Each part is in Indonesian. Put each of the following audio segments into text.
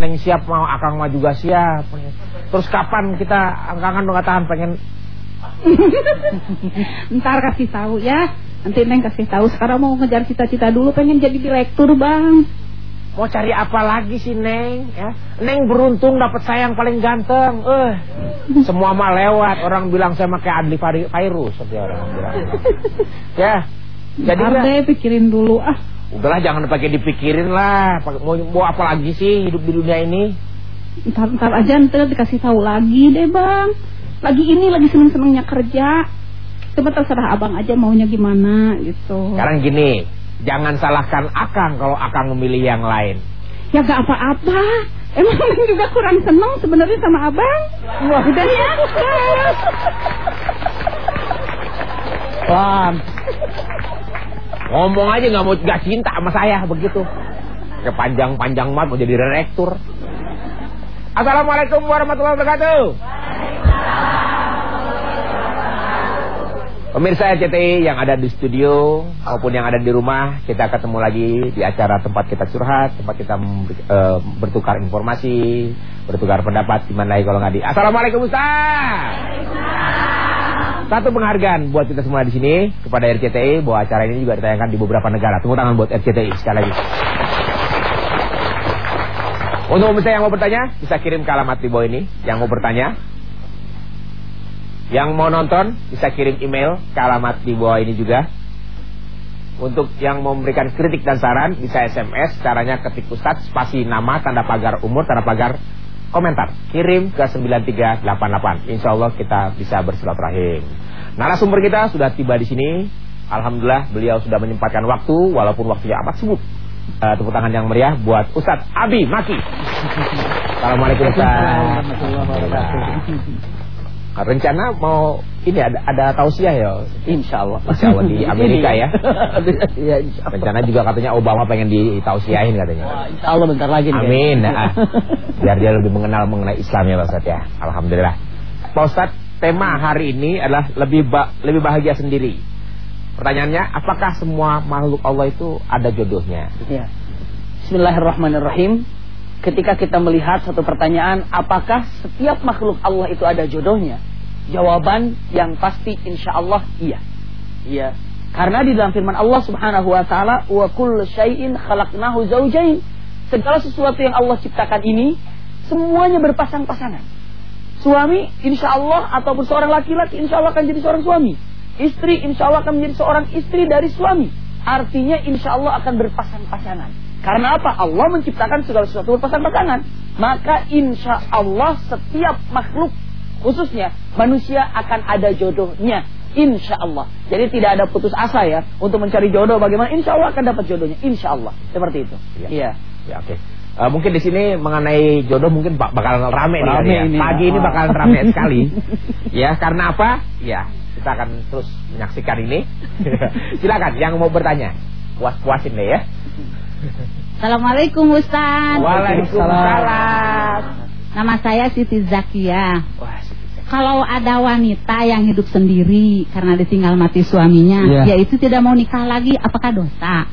Neng siap mau akang mah juga siap. Terus kapan kita angkangan nggak tahan pengen Ntar kasih tahu ya. Nanti Neng kasih tahu. Sekarang mau ngejar cita-cita dulu pengen jadi direktur, Bang. mau cari apa lagi sih Neng? Ya, Neng beruntung dapat sayang paling ganteng. Eh, semua mah lewat. Orang bilang saya pakai Adli Fairuz seperti orang bilang. Ya, jadi deh pikirin dulu ah. Udahlah jangan pakai dipikirin lah. Mau, mau apa lagi sih hidup di dunia ini? Ntar ntar aja ntar dikasih tahu lagi deh, Bang. Lagi ini lagi seneng-senengnya kerja. Coba terserah abang aja maunya gimana gitu. Sekarang gini, jangan salahkan Akang kalau Akang memilih yang lain. Ya gak apa-apa. Emang juga kurang seneng sebenarnya sama abang. Wah, udah ya. Bang. Ngomong aja nggak mau nggak cinta sama saya begitu. Kepanjang-panjang banget mau jadi direktur. Assalamualaikum warahmatullahi wabarakatuh. Pemirsa RCTI yang ada di studio maupun yang ada di rumah, kita ketemu lagi di acara tempat kita curhat, tempat kita eh, bertukar informasi, bertukar pendapat di mana lagi kalau nggak di. Assalamualaikum Ustaz. Satu penghargaan buat kita semua di sini kepada RCTI bahwa acara ini juga ditayangkan di beberapa negara. Tepuk tangan buat RCTI sekali lagi. Untuk pemirsa yang mau bertanya, bisa kirim ke alamat di bawah ini. Yang mau bertanya, yang mau nonton, bisa kirim email ke alamat di bawah ini juga. Untuk yang mau memberikan kritik dan saran, bisa SMS. Caranya ketik Ustadz, spasi nama, tanda pagar umur, tanda pagar komentar. Kirim ke 9388. Insya Allah kita bisa bersilaturahim. Narasumber kita sudah tiba di sini. Alhamdulillah beliau sudah menyempatkan waktu, walaupun waktunya amat sibuk. Eh, tepuk tangan yang meriah buat Ustadz Abi Maki. Assalamualaikum Ustadz. Rencana mau ini ada ada tausiah ya? Insya Allah. Insya Allah di Amerika ya. Allah. Rencana juga katanya Obama pengen ditausiahin katanya. Insya Allah bentar lagi nih. Amin. Nah, biar dia lebih mengenal mengenai Islam ya Pak Ustadz ya. Alhamdulillah. Pak Ustadz, tema hari ini adalah lebih ba lebih bahagia sendiri. Pertanyaannya, apakah semua makhluk Allah itu ada jodohnya? Ya. Bismillahirrahmanirrahim. Ketika kita melihat satu pertanyaan, apakah setiap makhluk Allah itu ada jodohnya? Jawaban yang pasti insya Allah iya. Iya. Karena di dalam firman Allah Subhanahu wa taala, "Wa kullu syai'in khalaqnahu zaujain." Segala sesuatu yang Allah ciptakan ini semuanya berpasang-pasangan. Suami insya Allah ataupun seorang laki-laki insya Allah akan jadi seorang suami. Istri insya Allah akan menjadi seorang istri dari suami. Artinya insya Allah akan berpasang-pasangan. Karena apa? Allah menciptakan segala sesuatu berpasang-pasangan. Maka insya Allah setiap makhluk khususnya manusia akan ada jodohnya. Insya Allah. Jadi tidak ada putus asa ya untuk mencari jodoh. Bagaimana? Insya Allah akan dapat jodohnya. Insya Allah. Seperti itu. Iya. Iya. Ya oke. Eh, mungkin di sini mengenai jodoh mungkin bak- bakal rame, nih Rame kali ya. ini. Pagi ini bakalan rame sekali. ya, karena apa? Ya, kita akan terus menyaksikan ini. Silakan yang mau bertanya. Puas-puasin deh ya. Assalamualaikum Ustaz. Waalaikumsalam. Nama saya Siti Zakia. Wah, Kalau ada wanita yang hidup sendiri karena ditinggal mati suaminya, Iya. yaitu tidak mau nikah lagi, apakah dosa?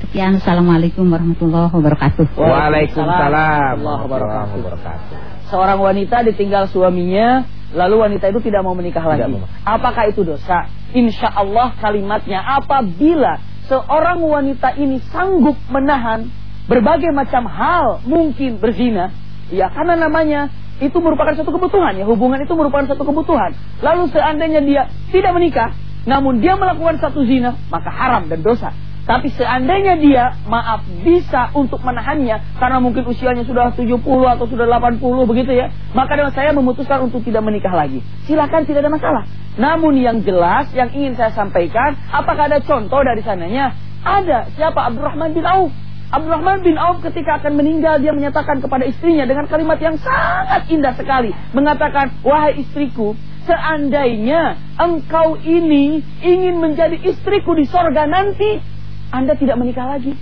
Sekian, Assalamualaikum warahmatullahi wabarakatuh. Waalaikumsalam warahmatullahi wabarakatuh. Seorang wanita ditinggal suaminya, lalu wanita itu tidak mau menikah lagi. mau. Apakah itu dosa? Insya Allah kalimatnya apabila seorang wanita ini sanggup menahan berbagai macam hal mungkin berzina, ya karena namanya itu merupakan satu kebutuhan ya hubungan itu merupakan satu kebutuhan. Lalu seandainya dia tidak menikah, namun dia melakukan satu zina, maka haram dan dosa. Tapi seandainya dia maaf bisa untuk menahannya karena mungkin usianya sudah 70 atau sudah 80 begitu ya, maka dengan saya memutuskan untuk tidak menikah lagi. Silakan tidak ada masalah. Namun yang jelas yang ingin saya sampaikan, apakah ada contoh dari sananya? Ada. Siapa? Abdurrahman bin Auf. Abdurrahman bin Auf ketika akan meninggal dia menyatakan kepada istrinya dengan kalimat yang sangat indah sekali, mengatakan, "Wahai istriku, seandainya engkau ini ingin menjadi istriku di sorga nanti, anda tidak menikah lagi.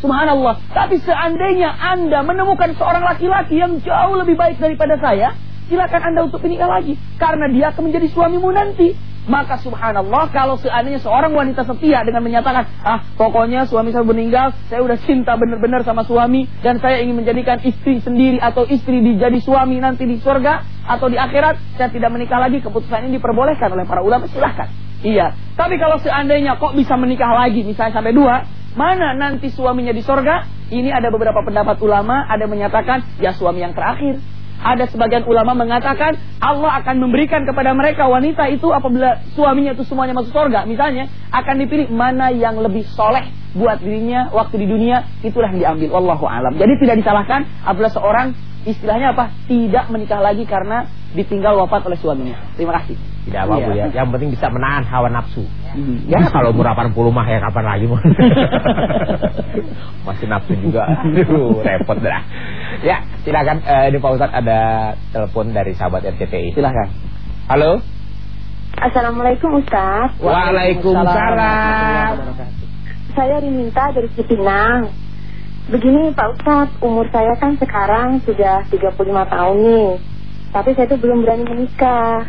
Subhanallah. Tapi seandainya Anda menemukan seorang laki-laki yang jauh lebih baik daripada saya, silakan Anda untuk menikah lagi. Karena dia akan menjadi suamimu nanti. Maka subhanallah kalau seandainya seorang wanita setia dengan menyatakan, ah pokoknya suami saya meninggal, saya udah cinta benar-benar sama suami dan saya ingin menjadikan istri sendiri atau istri dijadi suami nanti di surga atau di akhirat, saya tidak menikah lagi. Keputusan ini diperbolehkan oleh para ulama, silahkan. Iya. Tapi kalau seandainya kok bisa menikah lagi, misalnya sampai dua, mana nanti suaminya di sorga? Ini ada beberapa pendapat ulama, ada menyatakan ya suami yang terakhir. Ada sebagian ulama mengatakan Allah akan memberikan kepada mereka wanita itu apabila suaminya itu semuanya masuk sorga. Misalnya akan dipilih mana yang lebih soleh buat dirinya waktu di dunia itulah yang diambil. Wallahu alam. Jadi tidak disalahkan apabila seorang istilahnya apa tidak menikah lagi karena ditinggal wafat oleh suaminya. Terima kasih. Tidak apa-apa Iya. ya. Yang penting bisa menahan hawa nafsu. Hmm. Ya kalau umur 80 mah ya kapan lagi mau. Masih nafsu juga. Aduh, repot dah. Ya, silakan eh, ini Pak Ustadz ada telepon dari sahabat RCTI. Silahkan. Halo. Assalamualaikum Ustaz Waalaikumsalam. Saya Riminta dari Cipinang Begini Pak Ustaz Umur saya kan sekarang sudah 35 tahun nih Tapi saya tuh belum berani menikah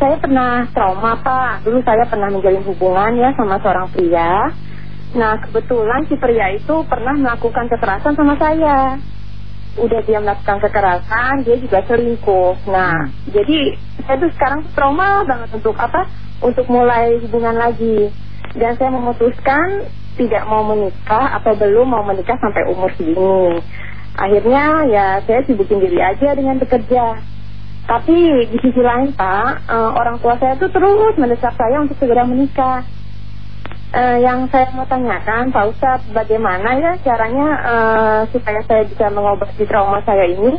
Saya pernah trauma Pak Dulu saya pernah menjalin hubungan ya sama seorang pria Nah kebetulan si pria itu pernah melakukan kekerasan sama saya udah dia melakukan kekerasan, dia juga selingkuh. Nah, jadi saya tuh sekarang trauma banget untuk apa? Untuk mulai hubungan lagi. Dan saya memutuskan tidak mau menikah atau belum mau menikah sampai umur segini. Akhirnya ya saya sibukin diri aja dengan bekerja. Tapi di sisi lain Pak, eh, orang tua saya tuh terus mendesak saya untuk segera menikah. Eh, yang saya mau tanyakan Pak Ustadz bagaimana ya caranya eh, supaya saya bisa mengobati trauma saya ini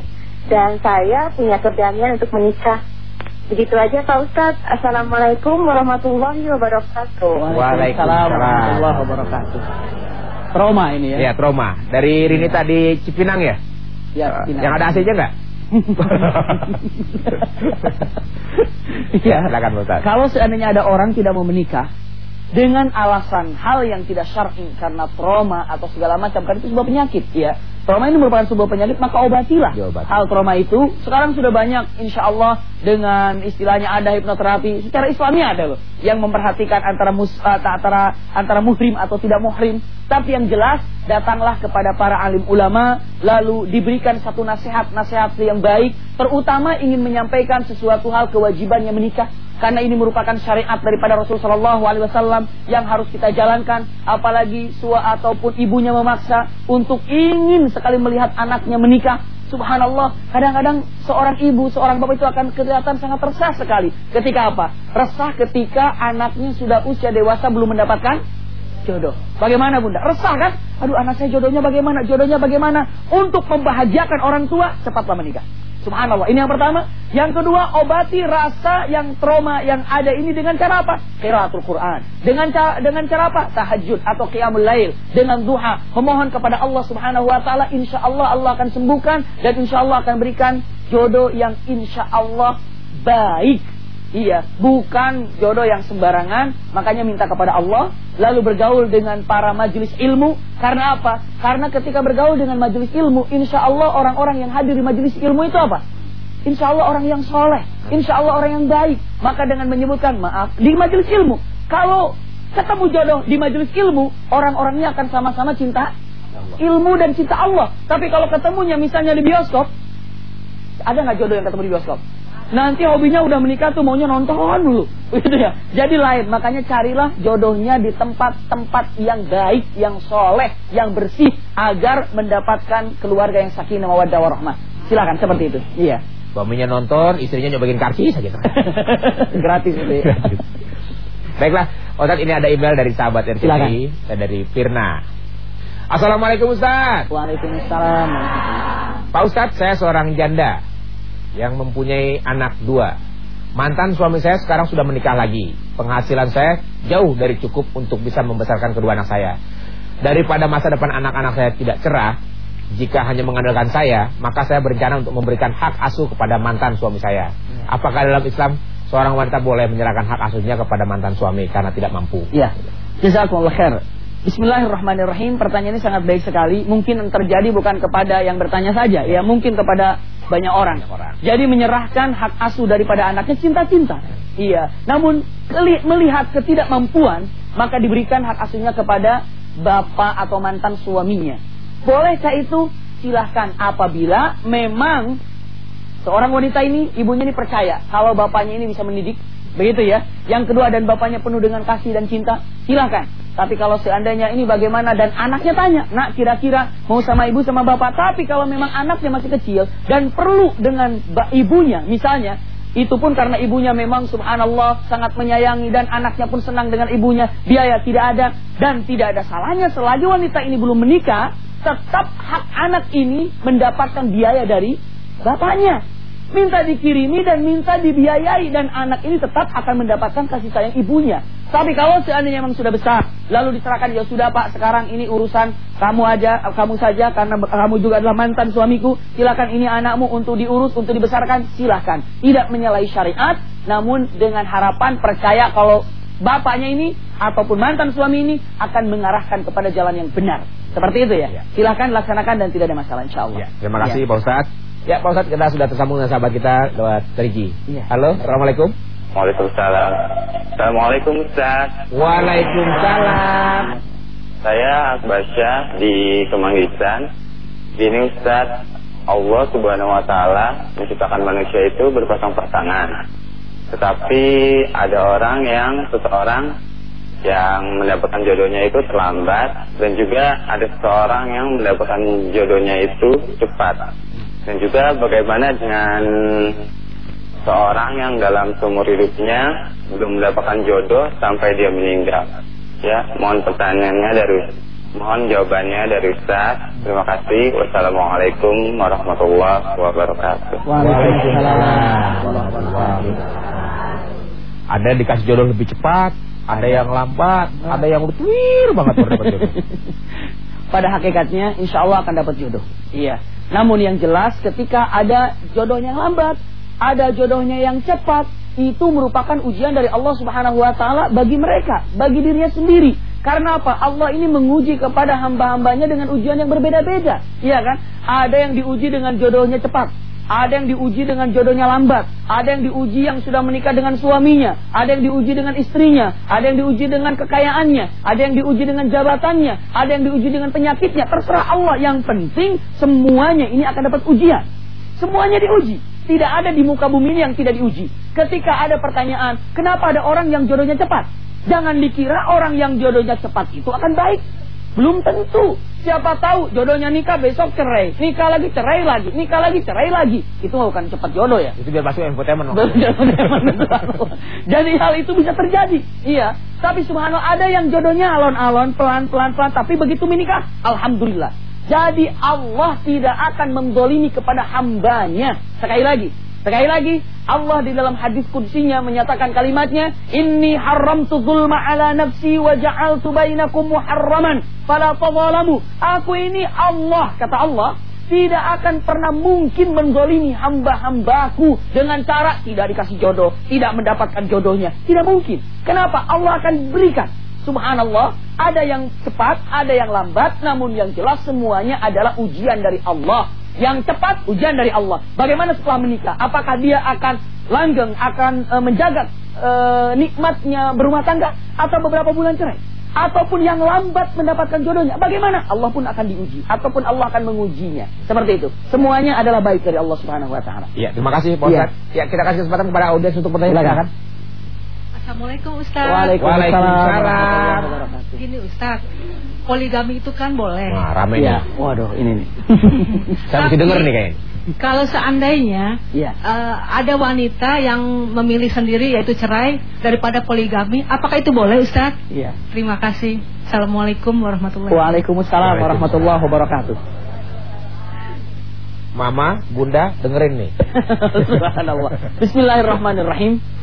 dan saya punya keberanian untuk menikah. Begitu aja Pak Ustadz. Assalamualaikum warahmatullahi wabarakatuh. Waalaikumsalam. warahmatullahi wabarakatuh. Trauma ini ya. Ya, trauma. Dari Rini tadi Cipinang ya? Ya, Eh, Yang ada AC-nya enggak? Iya. Silakan Pak Ustadz. Kalau seandainya ada orang tidak mau menikah dengan alasan hal yang tidak syar'i karena trauma atau segala macam kan itu sebuah penyakit ya. Trauma ini merupakan sebuah penyakit maka obatilah Diobati. hal trauma itu. Sekarang sudah banyak insya Allah dengan istilahnya ada hipnoterapi secara Islami ada loh yang memperhatikan antara mus, eh, antara antara muhrim atau tidak muhrim. Tapi yang jelas datanglah kepada para alim ulama lalu diberikan satu nasihat-nasihat yang baik terutama ingin menyampaikan sesuatu hal kewajibannya menikah karena ini merupakan syariat daripada Rasulullah SAW yang harus kita jalankan apalagi sua ataupun ibunya memaksa untuk ingin sekali melihat anaknya menikah Subhanallah, kadang-kadang seorang ibu, seorang bapak itu akan kelihatan sangat resah sekali. Ketika apa? Resah ketika anaknya sudah usia dewasa belum mendapatkan jodoh. Bagaimana bunda? Resah kan? Aduh anak saya jodohnya bagaimana? Jodohnya bagaimana? Untuk membahagiakan orang tua, cepatlah menikah. Subhanallah. Ini yang pertama. Yang kedua, obati rasa yang trauma yang ada ini dengan cara apa? Qiraatul Quran. Dengan cara dengan cara apa? Tahajud atau qiyamul lail. Dengan duha, memohon kepada Allah Subhanahu wa taala, insya Allah akan sembuhkan dan insya Allah akan berikan jodoh yang insya Allah baik. Iya, bukan jodoh yang sembarangan, makanya minta kepada Allah, lalu bergaul dengan para majelis ilmu. Karena apa? Karena ketika bergaul dengan majelis ilmu, insya Allah orang-orang yang hadir di majelis ilmu itu apa? Insya Allah orang yang soleh, insya Allah orang yang baik. Maka dengan menyebutkan maaf di majelis ilmu, kalau ketemu jodoh di majelis ilmu, orang-orangnya akan sama-sama cinta ilmu dan cinta Allah. Tapi kalau ketemunya misalnya di bioskop, ada nggak jodoh yang ketemu di bioskop? Nanti hobinya udah menikah tuh maunya nonton dulu, gitu ya. Jadi lain, makanya carilah jodohnya di tempat-tempat yang baik, yang soleh, yang bersih, agar mendapatkan keluarga yang sakinah mawaddah warahmah. Silakan seperti itu. Iya. Suaminya nonton, istrinya nyobain karcis aja. Gratis itu ya. Baiklah, Ustaz ini ada email dari sahabat RCTI, Silakan. dari Firna. Assalamualaikum Ustaz. Waalaikumsalam. Pak Ustadz, saya seorang janda yang mempunyai anak dua. Mantan suami saya sekarang sudah menikah lagi. Penghasilan saya jauh dari cukup untuk bisa membesarkan kedua anak saya. Daripada masa depan anak-anak saya tidak cerah, jika hanya mengandalkan saya, maka saya berencana untuk memberikan hak asuh kepada mantan suami saya. Apakah dalam Islam seorang wanita boleh menyerahkan hak asuhnya kepada mantan suami karena tidak mampu? Ya. Jazakumullah khair. Bismillahirrahmanirrahim. Pertanyaan ini sangat baik sekali. Mungkin terjadi bukan kepada yang bertanya saja, ya mungkin kepada banyak orang. Banyak orang. Jadi menyerahkan hak asuh daripada anaknya cinta-cinta. Iya. Namun melihat ketidakmampuan, maka diberikan hak asuhnya kepada bapak atau mantan suaminya. Bolehkah itu? Silahkan apabila memang seorang wanita ini, ibunya ini percaya kalau bapaknya ini bisa mendidik, begitu ya. Yang kedua dan bapaknya penuh dengan kasih dan cinta, silahkan. Tapi kalau seandainya ini bagaimana dan anaknya tanya, nak kira-kira mau sama ibu sama bapak. Tapi kalau memang anaknya masih kecil dan perlu dengan ibunya, misalnya itu pun karena ibunya memang subhanallah sangat menyayangi dan anaknya pun senang dengan ibunya. Biaya tidak ada dan tidak ada salahnya selagi wanita ini belum menikah, tetap hak anak ini mendapatkan biaya dari bapaknya. Minta dikirimi dan minta dibiayai dan anak ini tetap akan mendapatkan kasih sayang ibunya. Tapi kalau seandainya memang sudah besar, lalu diserahkan ya sudah Pak, sekarang ini urusan kamu aja, kamu saja karena kamu juga adalah mantan suamiku, silakan ini anakmu untuk diurus, untuk dibesarkan, silakan. Tidak menyalahi syariat, namun dengan harapan percaya kalau bapaknya ini ataupun mantan suami ini akan mengarahkan kepada jalan yang benar. Seperti itu ya. Ya. Silakan laksanakan dan tidak ada masalah insyaallah. Ya, terima kasih Ya. Pak Ustadz. Ya Pak Ustadz kita sudah tersambung dengan sahabat kita lewat Teriji. Iya. Halo, Assalamualaikum. Waalaikumsalam. Assalamualaikum Ustaz. Waalaikumsalam. Saya Akbasya di Kemanggisan. Gini Ustaz, Allah Subhanahu wa taala menciptakan manusia itu berpasang pasangan. Tetapi ada orang yang seseorang yang mendapatkan jodohnya itu terlambat dan juga ada seseorang yang mendapatkan jodohnya itu cepat. Dan juga bagaimana dengan seorang yang dalam seumur hidupnya belum mendapatkan jodoh sampai dia meninggal. Ya, mohon pertanyaannya dari mohon jawabannya dari Ustaz. Terima kasih. Wassalamualaikum warahmatullahi wabarakatuh. Ada yang dikasih jodoh lebih cepat, ada yang lambat, ada yang utuir banget baru dapat jodoh. Pada hakikatnya insya Allah akan dapat jodoh. Iya. Namun yang jelas ketika ada jodohnya yang lambat, ada jodohnya yang cepat, itu merupakan ujian dari Allah Subhanahu wa taala bagi mereka, bagi dirinya sendiri. Karena apa? Allah ini menguji kepada hamba-hambanya dengan ujian yang berbeda-beda. Iya kan? Ada yang diuji dengan jodohnya cepat. Ada yang diuji dengan jodohnya lambat. Ada yang diuji yang sudah menikah dengan suaminya. Ada yang diuji dengan istrinya. Ada yang diuji dengan kekayaannya. Ada yang diuji dengan jabatannya. Ada yang diuji dengan penyakitnya. Terserah Allah. Yang penting semuanya ini akan dapat ujian. Semuanya diuji. Tidak ada di muka bumi ini yang tidak diuji. Ketika ada pertanyaan, kenapa ada orang yang jodohnya cepat? Jangan dikira orang yang jodohnya cepat itu akan baik. Belum tentu. Siapa tahu jodohnya nikah besok cerai, nikah lagi cerai lagi, nikah lagi cerai lagi. Itu bukan cepat jodoh ya. Itu biar masuk infotainment. Jadi hal itu bisa terjadi. Iya. Tapi subhanallah ada yang jodohnya alon-alon, pelan-pelan, pelan. Tapi begitu menikah, alhamdulillah. Jadi Allah tidak akan mendolimi kepada hambanya. Sekali lagi. Sekali lagi, Allah di dalam hadis kudsinya menyatakan kalimatnya, Inni haramtu zulma ala nafsi wa ja'altu bainakum muharraman, fala tazalamu. Aku ini Allah, kata Allah, tidak akan pernah mungkin menzolimi hamba-hambaku dengan cara tidak dikasih jodoh, tidak mendapatkan jodohnya. Tidak mungkin. Kenapa? Allah akan berikan. Subhanallah, ada yang cepat, ada yang lambat, namun yang jelas semuanya adalah ujian dari Allah. Yang cepat ujian dari Allah. Bagaimana setelah menikah? Apakah dia akan langgeng, akan e, menjaga e, nikmatnya berumah tangga atau beberapa bulan cerai? Ataupun yang lambat mendapatkan jodohnya, bagaimana? Allah pun akan diuji, ataupun Allah akan mengujinya. Seperti itu. Semuanya adalah baik dari Allah Subhanahu Wa Taala. Iya, terima kasih Pak. Ustadz. Ya, kita kasih kesempatan kepada audiens untuk bertanya. Silakan. Assalamualaikum Ustaz. Waalaikumsalam. Gini Ustaz, poligami itu kan boleh. Wah, rame Iya. nih. Waduh, ini nih. Saya mesti denger nih kayaknya. Kalau seandainya Iya. eh, ada wanita yang memilih sendiri yaitu cerai daripada poligami, apakah itu boleh Ustaz? Iya. Terima kasih. Assalamualaikum warahmatullahi wabarakatuh. Waalaikumsalam warahmatullahi wabarakatuh. Mama, Bunda, dengerin nih. Subhanallah. Bismillahirrahmanirrahim.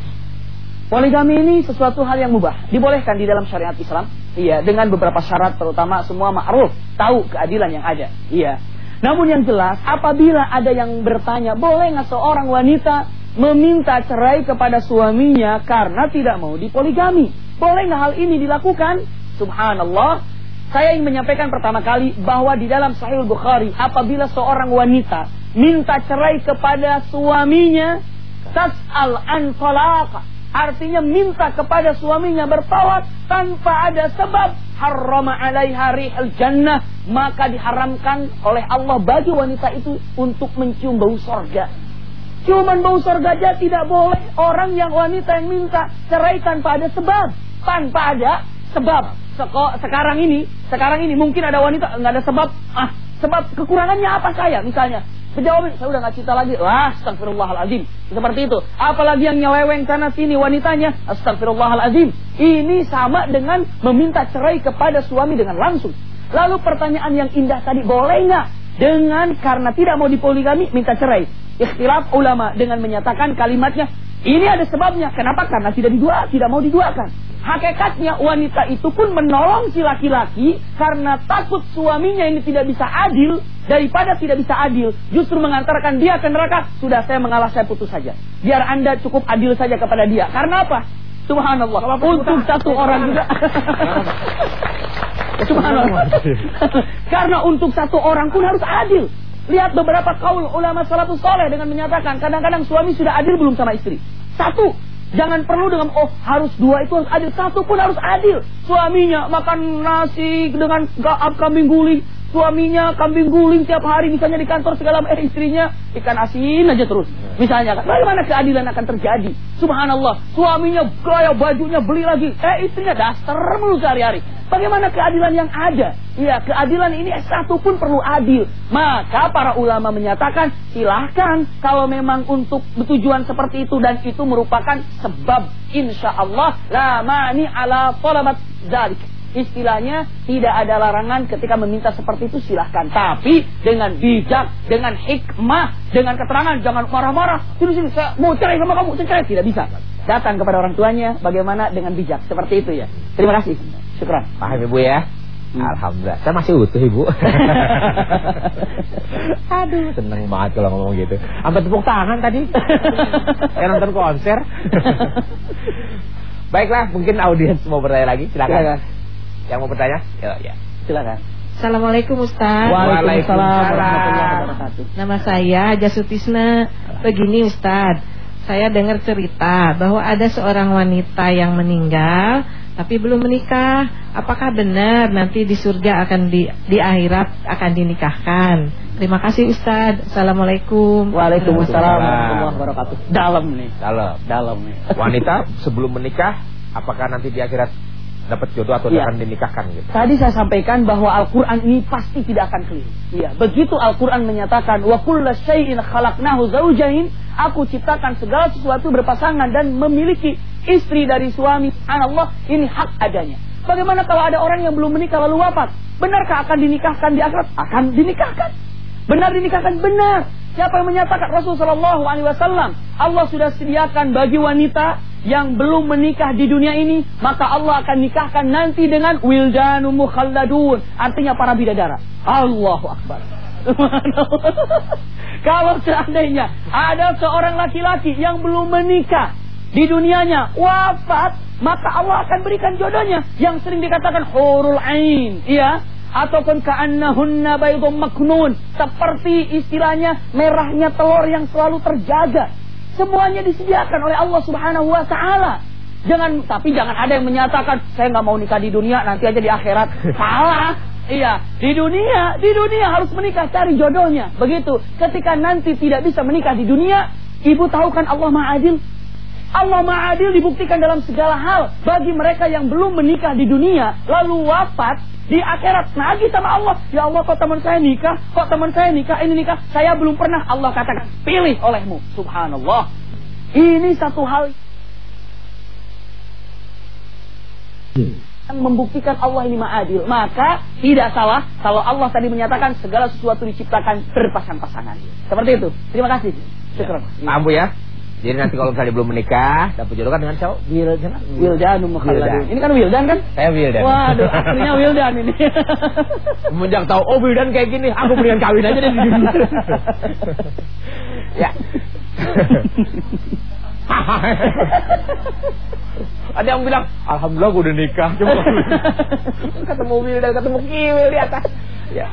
Poligami ini sesuatu hal yang mubah, dibolehkan di dalam syariat Islam. Iya, dengan beberapa syarat terutama semua ma'ruf, tahu keadilan yang ada. Iya. Namun yang jelas, apabila ada yang bertanya, boleh nggak seorang wanita meminta cerai kepada suaminya karena tidak mau dipoligami? Boleh nggak hal ini dilakukan? Subhanallah, saya ingin menyampaikan pertama kali bahwa di dalam Sahih Bukhari apabila seorang wanita minta cerai kepada suaminya tas'al an talaqa artinya minta kepada suaminya bertawaf tanpa ada sebab. Harrama alaiha rihal jannah. Maka diharamkan oleh Allah bagi wanita itu untuk mencium bau sorga. Cuman bau sorga aja tidak boleh. Orang yang wanita yang minta cerai tanpa ada sebab, tanpa ada sebab. Sekarang ini, sekarang ini mungkin ada wanita nggak ada sebab, ah sebab kekurangannya apa saya misalnya. Menjawab, saya udah nggak cinta lagi. Wah, astagfirullahaladzim. Seperti itu. Apalagi yang nyeleweng sana sini wanitanya. Astagfirullahaladzim. Ini sama dengan meminta cerai kepada suami dengan langsung. Lalu pertanyaan yang indah tadi, boleh nggak dengan karena tidak mau dipoligami minta cerai? Ikhtilaf ulama dengan menyatakan kalimatnya ini ada sebabnya. Kenapa? Karena tidak didua, tidak mau diduakan. Hakikatnya wanita itu pun menolong si laki-laki karena takut suaminya ini tidak bisa adil daripada tidak bisa adil, justru mengantarkan dia ke neraka. Sudah saya mengalah, saya putus saja. Biar anda cukup adil saja kepada dia. Karena apa? Subhanallah. Untuk satu orang juga. Subhanallah. Karena untuk satu orang pun harus adil. Lihat beberapa kaul ulama salafus soleh dengan menyatakan kadang-kadang suami sudah adil belum sama istri. Satu, jangan perlu dengan oh harus dua itu harus adil. Satu pun harus adil. Suaminya makan nasi dengan gaap kambing guling. Suaminya kambing guling tiap hari misalnya di kantor segala eh istrinya ikan asin aja terus. Misalnya bagaimana keadilan akan terjadi? Subhanallah, suaminya gaya bajunya beli lagi, eh istrinya daster mulu sehari-hari. Bagaimana keadilan yang ada? Ya, keadilan ini satu pun perlu adil. Maka para ulama menyatakan, silahkan kalau memang untuk tujuan seperti itu dan itu merupakan sebab insya Allah la mani ala talabat zalik. Istilahnya tidak ada larangan ketika meminta seperti itu silahkan. Tapi dengan bijak, dengan hikmah, dengan keterangan, jangan marah-marah. Sini sini saya mau cerai sama kamu, saya cerai tidak bisa. Datang kepada orang tuanya, bagaimana dengan bijak seperti itu ya. Terima kasih. Syukran. Paham Ibu ya? Hmm. Alhamdulillah. Saya masih utuh Ibu. Aduh, seneng banget kalau ngomong gitu. Sampai tepuk tangan tadi. Kayak nonton konser. Baiklah, mungkin audiens mau bertanya lagi, silakan. silakan. Yang mau bertanya? Ya, ya. Silakan. Assalamualaikum Ustaz Waalaikumsalam Nama saya Jasutisna Begini Ustaz Saya dengar cerita bahwa ada seorang wanita yang meninggal tapi belum menikah. Apakah benar nanti di surga akan di di akhirat akan dinikahkan? Terima kasih Ustaz. Assalamualaikum. Waalaikumsalam warahmatullahi wabarakatuh. Dalam nih. Dalam. Dalam nih. Wanita sebelum menikah apakah nanti di akhirat dapat jodoh atau ya. akan dinikahkan gitu. Tadi saya sampaikan bahwa Al-Qur'an ini pasti tidak akan keliru. Iya, begitu Al-Qur'an menyatakan wa kullu syai'in khalaqnahu zaujain, aku ciptakan segala sesuatu berpasangan dan memiliki istri dari suami. Allah, ini hak adanya. Bagaimana kalau ada orang yang belum menikah lalu wafat? Benarkah akan dinikahkan di akhirat? Akan dinikahkan. Benar dinikahkan? Benar. Siapa yang menyatakan Rasulullah SAW? Allah sudah sediakan bagi wanita yang belum menikah di dunia ini, maka Allah akan nikahkan nanti dengan wildanu mukhalladun. Artinya para bidadara. Allahu Akbar. Kalau seandainya ada seorang laki-laki yang belum menikah di dunianya wafat, maka Allah akan berikan jodohnya yang sering dikatakan hurul ain, iya, ataupun ka'annahunna baydun maknun seperti istilahnya merahnya telur yang selalu terjaga semuanya disediakan oleh Allah Subhanahu wa taala jangan tapi jangan ada yang menyatakan saya nggak mau nikah di dunia nanti aja di akhirat salah Iya, di dunia, di dunia harus menikah cari jodohnya. Begitu. Ketika nanti tidak bisa menikah di dunia, ibu tahu kan Allah Maha Adil. Allah Maha dibuktikan dalam segala hal bagi mereka yang belum menikah di dunia lalu wafat di akhirat nagih sama Allah. Ya Allah kok teman saya nikah, kok teman saya nikah, ini nikah, saya belum pernah. Allah katakan, pilih olehmu. Subhanallah. Ini satu hal yang membuktikan Allah ini adil. Maka tidak salah kalau Allah tadi menyatakan segala sesuatu diciptakan berpasang-pasangan. Seperti itu. Terima kasih. Syukur. Ya. Ambu ya. Jadi nanti kalau misalnya belum menikah, dapat jodoh kan dengan cowok Wildan. Wildan Mukhalladun. Ini kan Wildan kan? Saya Wildan. Waduh, aslinya Wildan ini. Semenjak tahu oh Wildan kayak gini, aku mendingan kawin aja deh di dunia. ya. Ada yang bilang, Alhamdulillah gue udah nikah. Cuma ketemu Wildan, ketemu Kiwil di atas. Ya.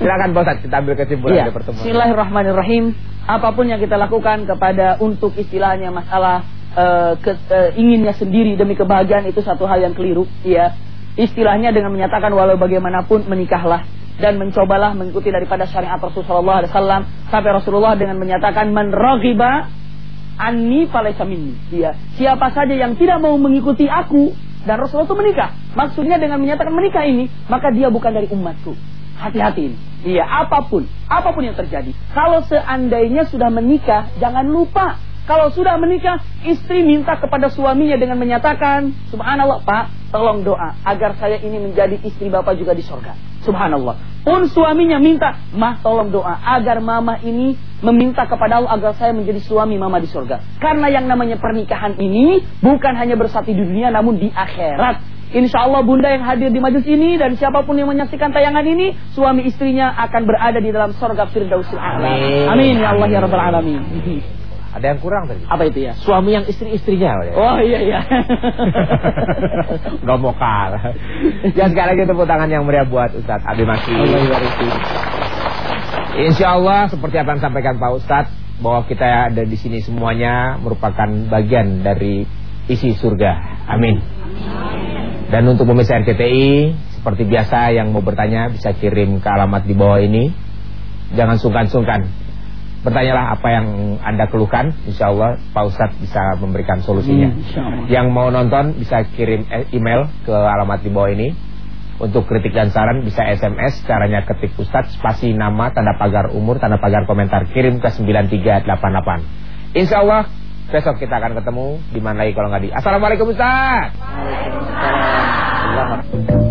Silakan Bosat kita ambil kesimpulan ya. pertemuan. Bismillahirrahmanirrahim. Apa pun yang kita lakukan kepada untuk istilahnya masalah eh, ke, eh, inginnya sendiri demi kebahagiaan itu satu hal yang keliru ya. Istilahnya dengan menyatakan walau bagaimanapun menikahlah dan mencobalah mengikuti daripada syariat Rasulullah SAW sampai Rasulullah dengan menyatakan man raghiba anni falaysa ya siapa saja yang tidak mau mengikuti aku dan Rasulullah itu menikah. Maksudnya dengan menyatakan menikah ini maka dia bukan dari umatku hati-hati iya apa pun apa pun yang terjadi kalau seandainya sudah menikah jangan lupa kalau sudah menikah, istri minta kepada suaminya dengan menyatakan, Subhanallah, Pak, tolong doa agar saya ini menjadi istri Bapak juga di sorga. Subhanallah. Pun suaminya minta, Mah tolong doa agar mama ini meminta kepada Allah agar saya menjadi suami mama di sorga. Karena yang namanya pernikahan ini bukan hanya bersatu di dunia namun di akhirat. Insya Allah bunda yang hadir di majelis ini dan siapa pun yang menyaksikan tayangan ini, suami istrinya akan berada di dalam sorga Firdausil A'la. Amin. Amin ya Allah ya Rabbal Alamin. Ada yang kurang tadi. Apa itu ya? Suami yang istri-istrinya. Ya. Oh iya iya. Gak mau kalah. Ya sekali lagi tepuk tangan yang meriah buat Ustadz Abi Maki. Insya Allah seperti apa yang disampaikan Pak Ustadz bahwa kita ada di sini semuanya merupakan bagian dari isi surga. Amin. Dan untuk pemirsa RCTI seperti biasa yang mau bertanya bisa kirim ke alamat di bawah ini. Jangan sungkan-sungkan. Bertanyalah apa yang Anda keluhkan, insya Allah Pak Ustadz bisa memberikan solusinya. Hmm. Yang mau nonton bisa kirim e- email ke alamat di bawah ini. Untuk kritik dan saran bisa SMS, caranya ketik Ustadz, spasi nama, tanda pagar umur, tanda pagar komentar, kirim ke 9388. Insya Allah besok kita akan ketemu di mana lagi kalau nggak di. Assalamualaikum Ustadz. Waalaikumsalam. Gracias.